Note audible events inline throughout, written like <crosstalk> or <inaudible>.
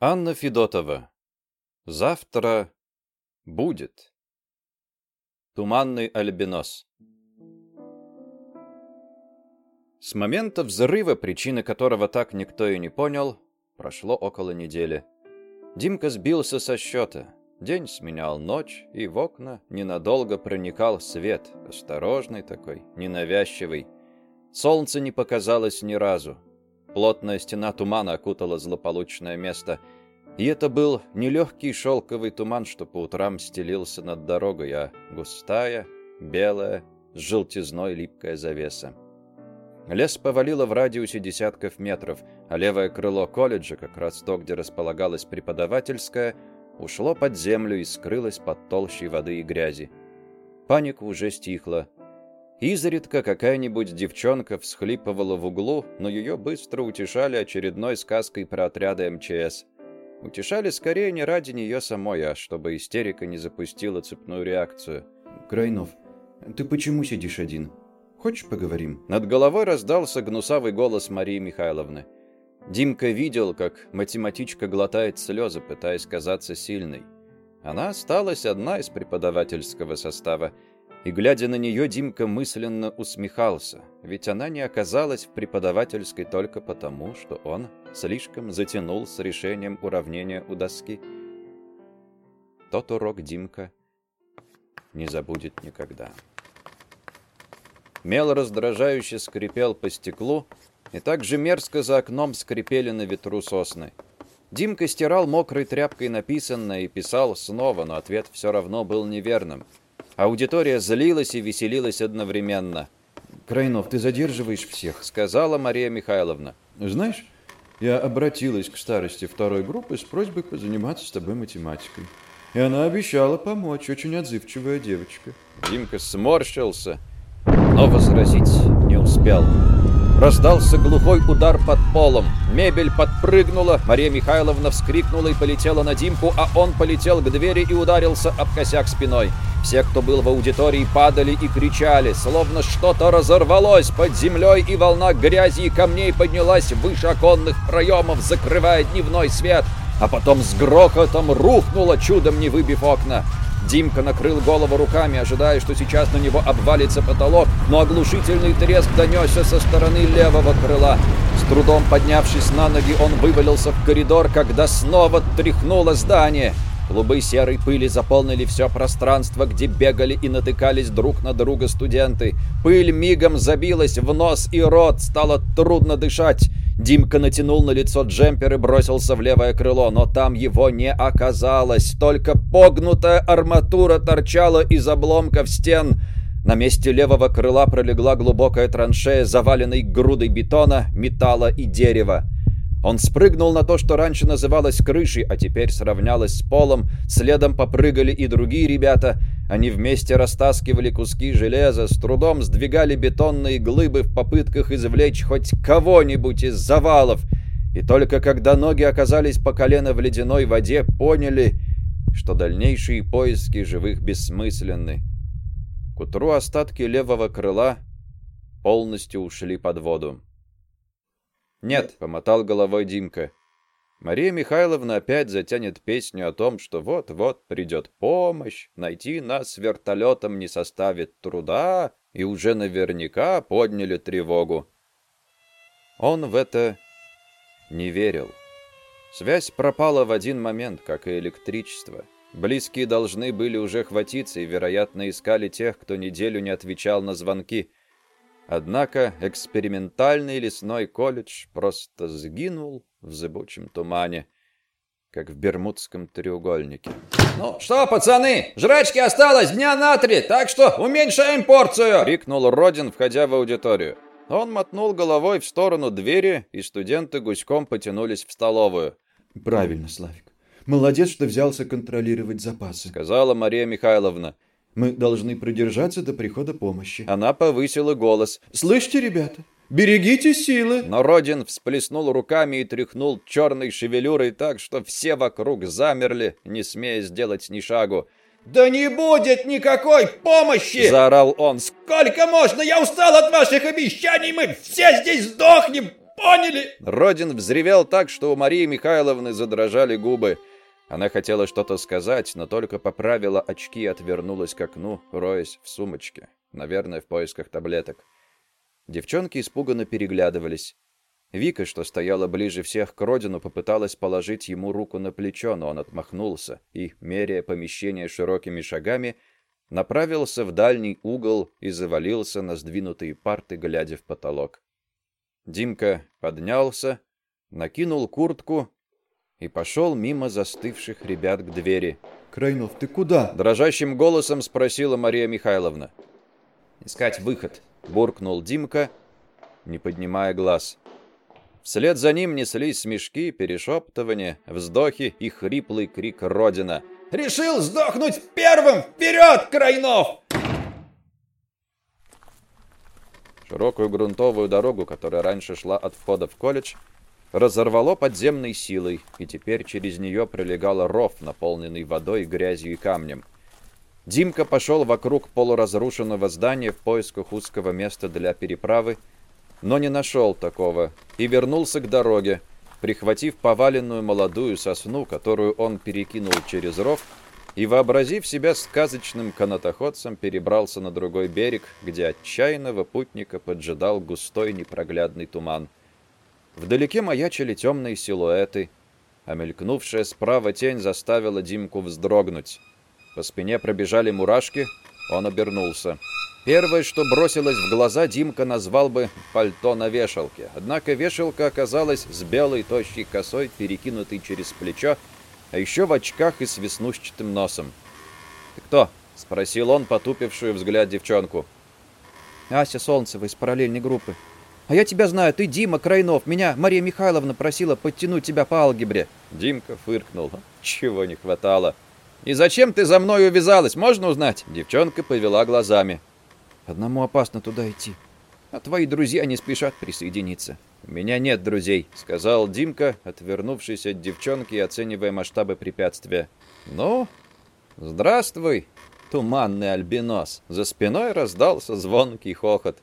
Анна Федотова. Завтра будет. Туманный альбинос. С момента взрыва, причины которого так никто и не понял, прошло около недели. Димка сбился со счета. День сменял ночь, и в окна ненадолго проникал свет, осторожный такой, ненавязчивый. Солнце не показалось ни разу, Плотная стена тумана окутала злополучное место. И это был не легкий шелковый туман, что по утрам стелился над дорогой, а густая, белая, с желтизной липкая завеса. Лес повалило в радиусе десятков метров, а левое крыло колледжа, как раз то, где располагалась преподавательская, ушло под землю и скрылось под толщей воды и грязи. Паника уже стихла, Изредка какая-нибудь девчонка всхлипывала в углу, но ее быстро утешали очередной сказкой про отряды МЧС. Утешали скорее не ради нее самой, а чтобы истерика не запустила цепную реакцию. «Крайнов, ты почему сидишь один? Хочешь поговорим?» Над головой раздался гнусавый голос Марии Михайловны. Димка видел, как математичка глотает слезы, пытаясь казаться сильной. Она осталась одна из преподавательского состава – и, глядя на нее, Димка мысленно усмехался, ведь она не оказалась в преподавательской только потому, что он слишком затянул с решением уравнения у доски. Тот урок Димка не забудет никогда. Мел раздражающе скрипел по стеклу, и так же мерзко за окном скрипели на ветру сосны. Димка стирал мокрой тряпкой написанное и писал снова, но ответ все равно был неверным — Аудитория злилась и веселилась одновременно. «Крайнов, ты задерживаешь всех», — сказала Мария Михайловна. «Знаешь, я обратилась к старости второй группы с просьбой позаниматься с тобой математикой. И она обещала помочь, очень отзывчивая девочка». Димка сморщился, но возразить не успел. Раздался глухой удар под полом. Мебель подпрыгнула, Мария Михайловна вскрикнула и полетела на Димку, а он полетел к двери и ударился об косяк спиной. Все, кто был в аудитории, падали и кричали, словно что-то разорвалось под землей, и волна грязи и камней поднялась выше оконных проемов, закрывая дневной свет, а потом с грохотом рухнула, чудом не выбив окна. Димка накрыл голову руками, ожидая, что сейчас на него обвалится потолок, но оглушительный треск донесся со стороны левого крыла. С трудом поднявшись на ноги, он вывалился в коридор, когда снова тряхнуло здание. Клубы серой пыли заполнили все пространство, где бегали и натыкались друг на друга студенты. Пыль мигом забилась в нос и рот, стало трудно дышать. Димка натянул на лицо джемпер и бросился в левое крыло, но там его не оказалось. Только погнутая арматура торчала из обломков стен. На месте левого крыла пролегла глубокая траншея, заваленной грудой бетона, металла и дерева. Он спрыгнул на то, что раньше называлось крышей, а теперь сравнялось с полом. Следом попрыгали и другие ребята. Они вместе растаскивали куски железа, с трудом сдвигали бетонные глыбы в попытках извлечь хоть кого-нибудь из завалов. И только когда ноги оказались по колено в ледяной воде, поняли, что дальнейшие поиски живых бессмысленны. К утру остатки левого крыла полностью ушли под воду. «Нет», — помотал головой Димка. Мария Михайловна опять затянет песню о том, что вот-вот придет помощь, найти нас вертолетом не составит труда, и уже наверняка подняли тревогу. Он в это не верил. Связь пропала в один момент, как и электричество. Близкие должны были уже хватиться и, вероятно, искали тех, кто неделю не отвечал на звонки. Однако экспериментальный лесной колледж просто сгинул в зыбучем тумане, как в Бермудском треугольнике. «Ну что, пацаны, жрачки осталось дня на три, так что уменьшаем порцию!» — крикнул Родин, входя в аудиторию. Он мотнул головой в сторону двери, и студенты гуськом потянулись в столовую. «Правильно, Славик. Молодец, что взялся контролировать запасы», — сказала Мария Михайловна. Мы должны продержаться до прихода помощи. Она повысила голос. Слышите, ребята? Берегите силы!» Но Родин всплеснул руками и тряхнул черной шевелюрой так, что все вокруг замерли, не смея сделать ни шагу. «Да не будет никакой помощи!» – заорал он. «Сколько можно? Я устал от ваших обещаний! Мы все здесь сдохнем! поняли!» Родин взревел так, что у Марии Михайловны задрожали губы. Она хотела что-то сказать, но только поправила очки и отвернулась к окну, роясь в сумочке. Наверное, в поисках таблеток. Девчонки испуганно переглядывались. Вика, что стояла ближе всех к Родину, попыталась положить ему руку на плечо, но он отмахнулся и, меряя помещение широкими шагами, направился в дальний угол и завалился на сдвинутые парты, глядя в потолок. Димка поднялся, накинул куртку и пошел мимо застывших ребят к двери. «Крайнов, ты куда?» Дрожащим голосом спросила Мария Михайловна. «Искать выход», — буркнул Димка, не поднимая глаз. Вслед за ним неслись смешки, перешептывания, вздохи и хриплый крик «Родина!» «Решил сдохнуть первым! Вперед, Крайнов!» Широкую грунтовую дорогу, которая раньше шла от входа в колледж, разорвало подземной силой, и теперь через нее пролегал ров, наполненный водой, грязью и камнем. Димка пошел вокруг полуразрушенного здания в поисках узкого места для переправы, но не нашел такого, и вернулся к дороге, прихватив поваленную молодую сосну, которую он перекинул через ров, и, вообразив себя сказочным канатоходцем, перебрался на другой берег, где отчаянного путника поджидал густой непроглядный туман. Вдалеке маячили темные силуэты, а мелькнувшая справа тень заставила Димку вздрогнуть. По спине пробежали мурашки, он обернулся. Первое, что бросилось в глаза, Димка назвал бы пальто на вешалке. Однако вешалка оказалась с белой тощей косой, перекинутой через плечо, а еще в очках и с веснушчатым носом. «Ты кто?» — спросил он, потупившую взгляд девчонку. «Ася Солнцева из параллельной группы. А я тебя знаю, ты Дима Крайнов. Меня Мария Михайловна просила подтянуть тебя по алгебре». Димка фыркнул. Чего не хватало. «И зачем ты за мной увязалась, можно узнать?» Девчонка повела глазами. «Одному опасно туда идти. А твои друзья не спешат присоединиться». «У меня нет друзей», — сказал Димка, отвернувшись от девчонки и оценивая масштабы препятствия. «Ну, здравствуй, туманный альбинос». За спиной раздался звонкий хохот.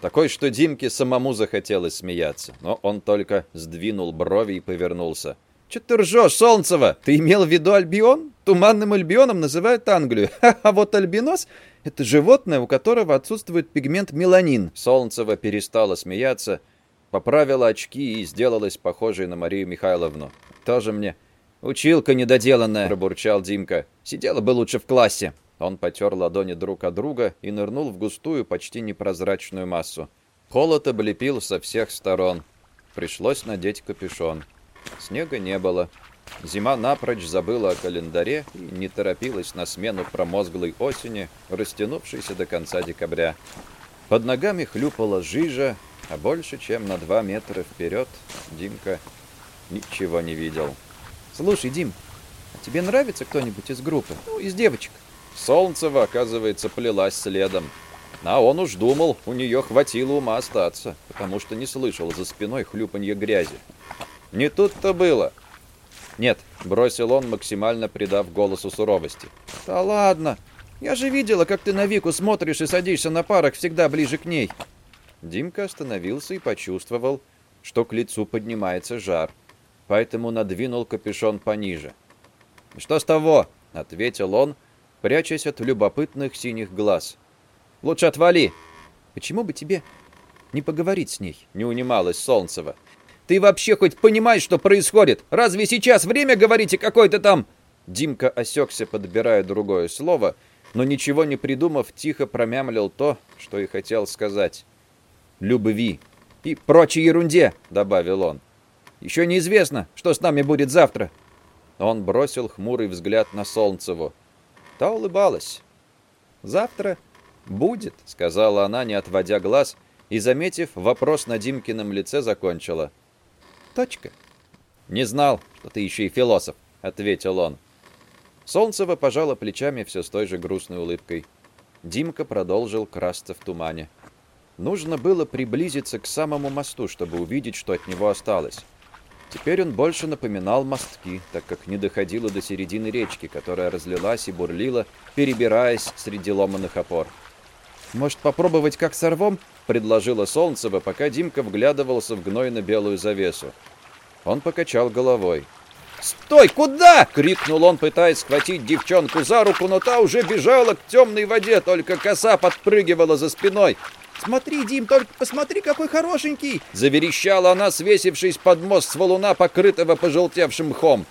Такой, что Димке самому захотелось смеяться, но он только сдвинул брови и повернулся. «Че ты ржешь, Солнцева? Ты имел в виду альбион? Туманным альбионом называют Англию. <laughs> А вот альбинос — это животное, у которого отсутствует пигмент меланин». Солнцева перестала смеяться, поправила очки и сделалась похожей на Марию Михайловну. «Тоже мне училка недоделанная», — пробурчал Димка. «Сидела бы лучше в классе». Он потер ладони друг от друга и нырнул в густую, почти непрозрачную массу. Холод облепил со всех сторон. Пришлось надеть капюшон. Снега не было. Зима напрочь забыла о календаре и не торопилась на смену промозглой осени, растянувшейся до конца декабря. Под ногами хлюпала жижа, а больше, чем на два метра вперед, Димка ничего не видел. «Слушай, Дим, а тебе нравится кто-нибудь из группы? Ну, из девочек?» Солнцева, оказывается, плелась следом. А он уж думал, у нее хватило ума остаться, потому что не слышал за спиной хлюпанье грязи. Не тут-то было. «Нет», — бросил он, максимально придав голосу суровости. «Да ладно! Я же видела, как ты на Вику смотришь и садишься на парах всегда ближе к ней!» Димка остановился и почувствовал, что к лицу поднимается жар, поэтому надвинул капюшон пониже. «Что с того?» — ответил он, — прячась от любопытных синих глаз. «Лучше отвали!» «Почему бы тебе не поговорить с ней?» — не унималась Солнцева. «Ты вообще хоть понимаешь, что происходит? Разве сейчас время говорить о какой-то там...» Димка осекся, подбирая другое слово, но ничего не придумав, тихо промямлил то, что и хотел сказать. «Любви» и прочей ерунде», — добавил он. «Еще неизвестно, что с нами будет завтра». Он бросил хмурый взгляд на Солнцеву. Та улыбалась. «Завтра будет», — сказала она, не отводя глаз, и, заметив вопрос на Димкином лице, закончила. «Точка». «Не знал, что ты еще и философ», — ответил он. Солнцева пожала плечами все с той же грустной улыбкой. Димка продолжил красться в тумане. Нужно было приблизиться к самому мосту, чтобы увидеть, что от него осталось. Теперь он больше напоминал мостки, так как не доходило до середины речки, которая разлилась и бурлила, перебираясь среди ломаных опор. «Может, попробовать как сорвом предложила Солнцева, пока Димка вглядывался в гнойно-белую завесу. Он покачал головой. «Стой! Куда?» — крикнул он, пытаясь схватить девчонку за руку, но та уже бежала к темной воде, только коса подпрыгивала за спиной. «Смотри, Дим, только посмотри, какой хорошенький!» Заверещала она, свесившись под мост с валуна, покрытого пожелтевшим мхом.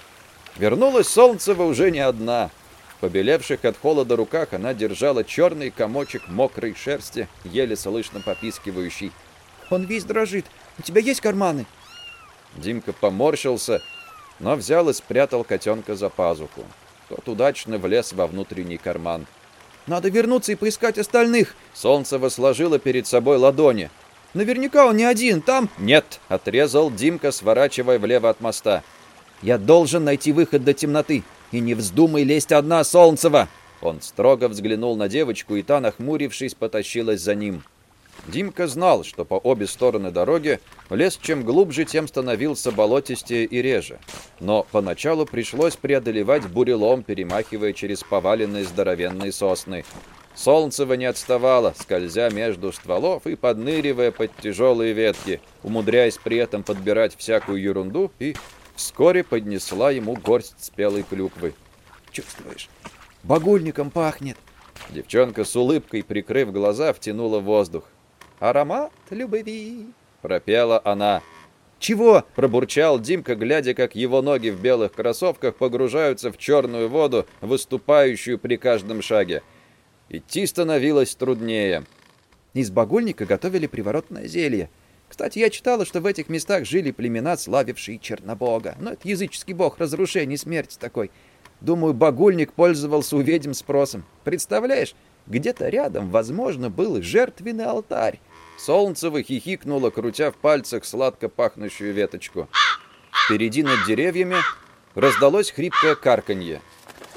Вернулась Солнцева уже не одна. В побелевших от холода руках она держала черный комочек мокрой шерсти, еле слышно попискивающий. «Он весь дрожит. У тебя есть карманы?» Димка поморщился, но взял и спрятал котенка за пазуху. Тот удачно влез во внутренний карман. Надо вернуться и поискать остальных. Солнцево сложило перед собой ладони. Наверняка он не один, там... Нет, отрезал Димка, сворачивая влево от моста. Я должен найти выход до темноты. И не вздумай лезть одна, Солнцева. Он строго взглянул на девочку, и та, нахмурившись, потащилась за ним. Димка знал, что по обе стороны дороги лес чем глубже, тем становился болотистее и реже. Но поначалу пришлось преодолевать бурелом, перемахивая через поваленные здоровенные сосны. Солнцево не отставало, скользя между стволов и подныривая под тяжелые ветки, умудряясь при этом подбирать всякую ерунду, и вскоре поднесла ему горсть спелой клюквы. «Чувствуешь? Багульником пахнет!» Девчонка с улыбкой, прикрыв глаза, втянула воздух. «Аромат любви!» — пропела она. «Чего?» — пробурчал Димка, глядя, как его ноги в белых кроссовках погружаются в черную воду, выступающую при каждом шаге. Идти становилось труднее. Из багульника готовили приворотное зелье. Кстати, я читала, что в этих местах жили племена, славившие Чернобога. Но это языческий бог разрушения и смерти такой. Думаю, багульник пользовался у ведьм спросом. Представляешь, где-то рядом, возможно, был жертвенный алтарь. Солнцево хихикнуло, крутя в пальцах сладко пахнущую веточку. Впереди над деревьями раздалось хрипкое карканье.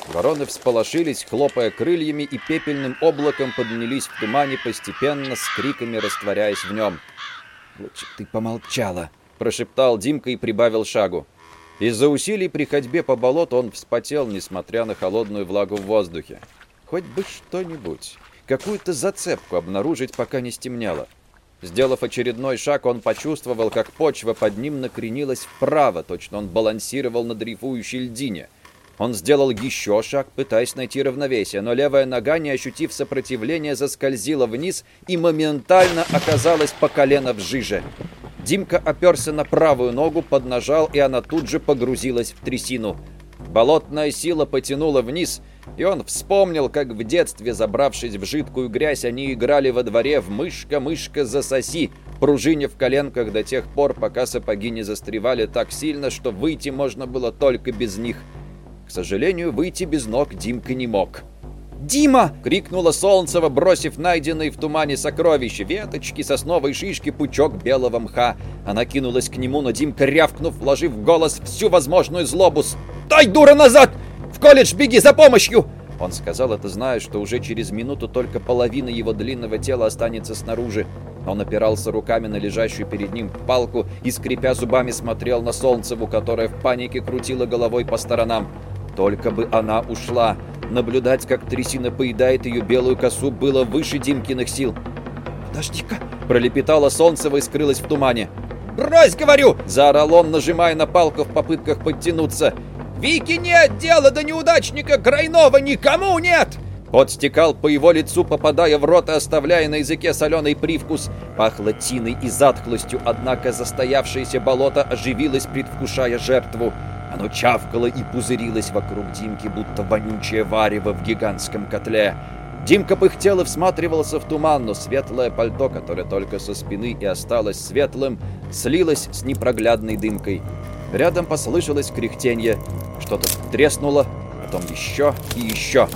Вороны всполошились, хлопая крыльями, и пепельным облаком поднялись в тумане, постепенно с криками растворяясь в нем. «Лучше ты помолчала», — прошептал Димка и прибавил шагу. Из-за усилий при ходьбе по болоту он вспотел, несмотря на холодную влагу в воздухе. Хоть бы что-нибудь, какую-то зацепку обнаружить, пока не стемнело. Сделав очередной шаг, он почувствовал, как почва под ним накренилась вправо, точно он балансировал на дрейфующей льдине. Он сделал еще шаг, пытаясь найти равновесие, но левая нога, не ощутив сопротивления, заскользила вниз и моментально оказалась по колено в жиже. Димка оперся на правую ногу, поднажал, и она тут же погрузилась в трясину. Болотная сила потянула вниз, и он вспомнил, как в детстве, забравшись в жидкую грязь, они играли во дворе в «мышка-мышка засоси», пружине в коленках до тех пор, пока сапоги не застревали так сильно, что выйти можно было только без них. К сожалению, выйти без ног Димка не мог. «Дима!» — крикнула Солнцева, бросив найденные в тумане сокровища, веточки, сосновой шишки, пучок белого мха. Она кинулась к нему, но Димка, рявкнув, вложив в голос всю возможную злобу, «Стой, дура, назад! В колледж беги за помощью!» Он сказал это, зная, что уже через минуту только половина его длинного тела останется снаружи. Он опирался руками на лежащую перед ним палку и, скрипя зубами, смотрел на Солнцеву, которая в панике крутила головой по сторонам. Только бы она ушла. Наблюдать, как трясина поедает ее белую косу, было выше Димкиных сил. «Подожди-ка!» – пролепетала Солнцева и скрылась в тумане. «Брось, говорю!» – заорал он, нажимая на палку в попытках подтянуться. «Вики нет дела до неудачника Крайнова никому нет!» Пот стекал по его лицу, попадая в рот и оставляя на языке соленый привкус. Пахло тиной и затхлостью, однако застоявшееся болото оживилось, предвкушая жертву. Оно чавкало и пузырилось вокруг Димки, будто вонючее варево в гигантском котле. Димка пыхтел и всматривался в туман, но светлое пальто, которое только со спины и осталось светлым, слилось с непроглядной дымкой. Рядом послышалось кряхтенье. Что-то треснуло, потом еще и еще.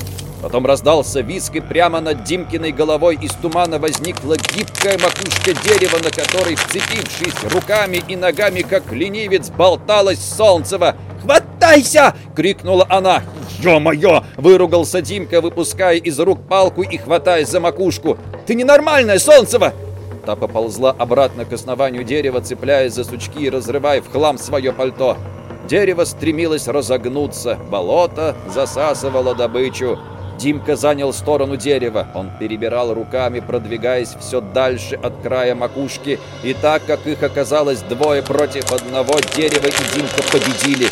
Потом раздался виск, и прямо над Димкиной головой из тумана возникла гибкая макушка дерева, на которой, вцепившись руками и ногами, как ленивец, болталась Солнцева. «Хватайся!» — крикнула она. «Ё-моё!» — выругался Димка, выпуская из рук палку и хватаясь за макушку. «Ты ненормальная, Солнцева!» Та поползла обратно к основанию дерева, цепляясь за сучки и разрывая в хлам свое пальто. Дерево стремилось разогнуться, болото засасывало добычу. Димка занял сторону дерева. Он перебирал руками, продвигаясь все дальше от края макушки. И так как их оказалось двое против одного, дерева и Димка победили.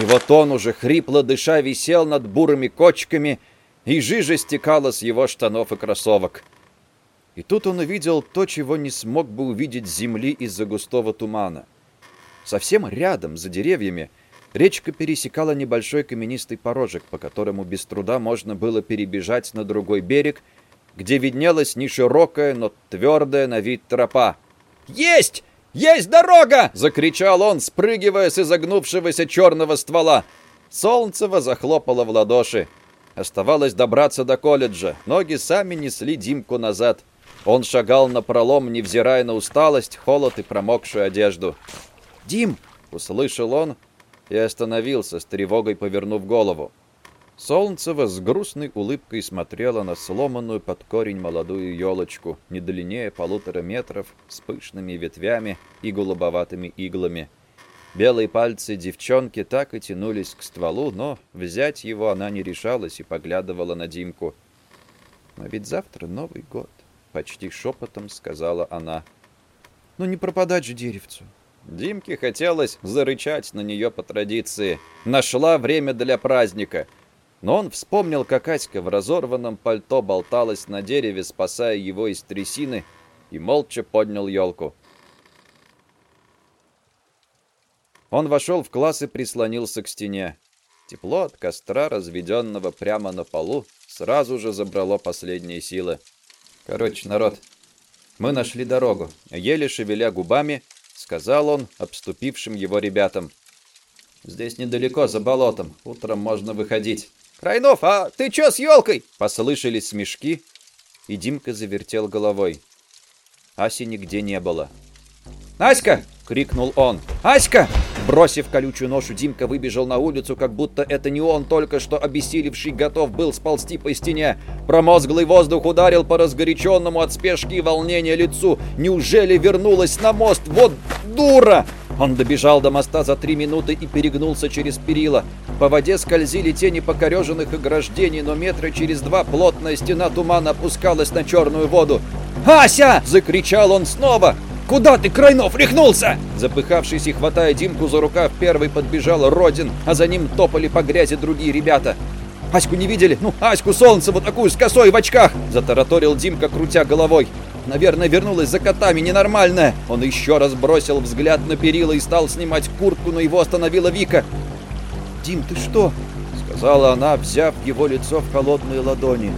И вот он уже, хрипло дыша, висел над бурыми кочками, и жижа стекала с его штанов и кроссовок. И тут он увидел то, чего не смог бы увидеть с земли из-за густого тумана. Совсем рядом, за деревьями, речка пересекала небольшой каменистый порожек, по которому без труда можно было перебежать на другой берег, где виднелась не широкая, но твердая на вид тропа. «Есть! Есть дорога!» — закричал он, спрыгивая с изогнувшегося черного ствола. Солнцево захлопало в ладоши. Оставалось добраться до колледжа. Ноги сами несли Димку назад. Он шагал на пролом, невзирая на усталость, холод и промокшую одежду. «Дим!» — услышал он и остановился, с тревогой повернув голову. Солнцева с грустной улыбкой смотрела на сломанную под корень молодую елочку, не длиннее полутора метров, с пышными ветвями и голубоватыми иглами. Белые пальцы девчонки так и тянулись к стволу, но взять его она не решалась и поглядывала на Димку. «Но ведь завтра Новый год», — почти шепотом сказала она. «Ну не пропадать же деревцу, Димке хотелось зарычать на нее по традиции. Нашла время для праздника. Но он вспомнил, как Аська в разорванном пальто болталась на дереве, спасая его из трясины, и молча поднял елку. Он вошел в класс и прислонился к стене. Тепло от костра, разведенного прямо на полу, сразу же забрало последние силы. Короче, народ, мы нашли дорогу. Еле шевеля губами, сказал он обступившим его ребятам. «Здесь недалеко, за болотом. Утром можно выходить». «Крайнов, а ты чё с елкой?» Послышались смешки, и Димка завертел головой. Аси нигде не было. «Аська!» — крикнул он. «Аська!» Бросив колючую ношу, Димка выбежал на улицу, как будто это не он только что обессилевший готов был сползти по стене. Промозглый воздух ударил по разгоряченному от спешки и волнения лицу. Неужели вернулась на мост? Вот дура! Он добежал до моста за три минуты и перегнулся через перила. По воде скользили тени покореженных ограждений, но метра через два плотная стена тумана опускалась на черную воду. «Ася!» — закричал он снова. «Куда ты, Крайнов, рехнулся?» Запыхавшись и хватая Димку за рукав, первый подбежал Родин, а за ним топали по грязи другие ребята. «Аську не видели? Ну, Аську солнце вот такую с косой в очках!» Затараторил Димка, крутя головой. «Наверное, вернулась за котами, ненормальная!» Он еще раз бросил взгляд на перила и стал снимать куртку, но его остановила Вика. «Дим, ты что?» — сказала она, взяв его лицо в холодные ладони.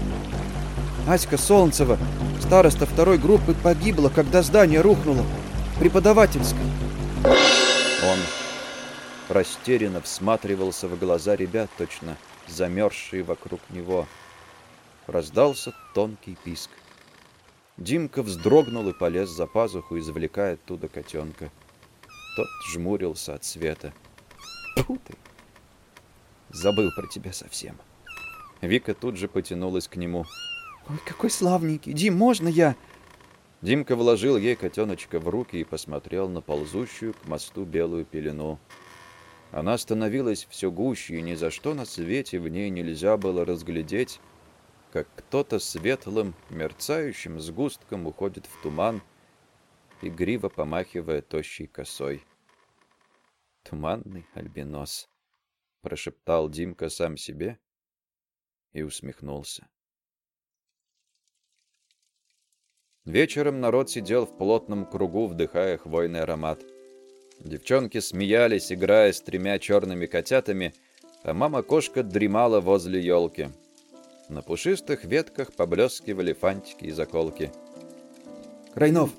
«Аська Солнцева Староста второй группы погибла, когда здание рухнуло. Преподавательской. Он растерянно всматривался в глаза ребят, точно замерзшие вокруг него. Раздался тонкий писк. Димка вздрогнул и полез за пазуху, извлекая оттуда котенка. Тот жмурился от света. Фу ты! Забыл про тебя совсем. Вика тут же потянулась к нему. «Ой, какой славненький! Дим, можно я?» Димка вложил ей котеночка в руки и посмотрел на ползущую к мосту белую пелену. Она становилась все гуще, и ни за что на свете в ней нельзя было разглядеть, как кто-то светлым, мерцающим сгустком уходит в туман, игриво помахивая тощей косой. «Туманный альбинос», — прошептал Димка сам себе и усмехнулся. Вечером народ сидел в плотном кругу, вдыхая хвойный аромат. Девчонки смеялись, играя с тремя черными котятами, а мама-кошка дремала возле елки. На пушистых ветках поблескивали фантики и заколки. «Крайнов,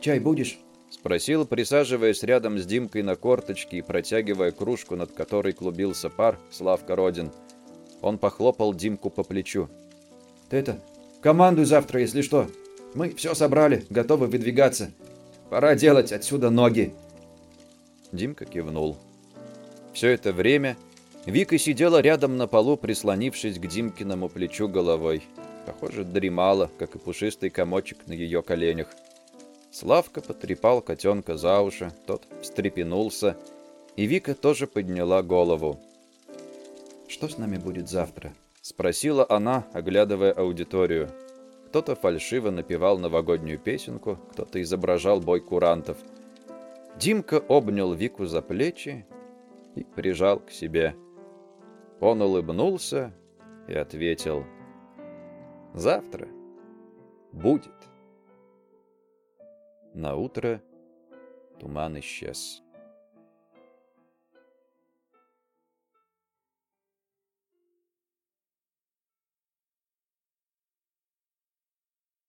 чай будешь?» — спросил, присаживаясь рядом с Димкой на корточке и протягивая кружку, над которой клубился пар, Славка Родин. Он похлопал Димку по плечу. «Ты это, командуй завтра, если что!» Мы все собрали, готовы выдвигаться. Пора делать отсюда ноги. Димка кивнул. Все это время Вика сидела рядом на полу, прислонившись к Димкиному плечу головой. Похоже, дремала, как и пушистый комочек на ее коленях. Славка потрепал котенка за уши, тот встрепенулся, и Вика тоже подняла голову. «Что с нами будет завтра?» Спросила она, оглядывая аудиторию. Кто-то фальшиво напевал новогоднюю песенку, кто-то изображал бой курантов. Димка обнял Вику за плечи и прижал к себе. Он улыбнулся и ответил «Завтра будет». На утро туман исчез.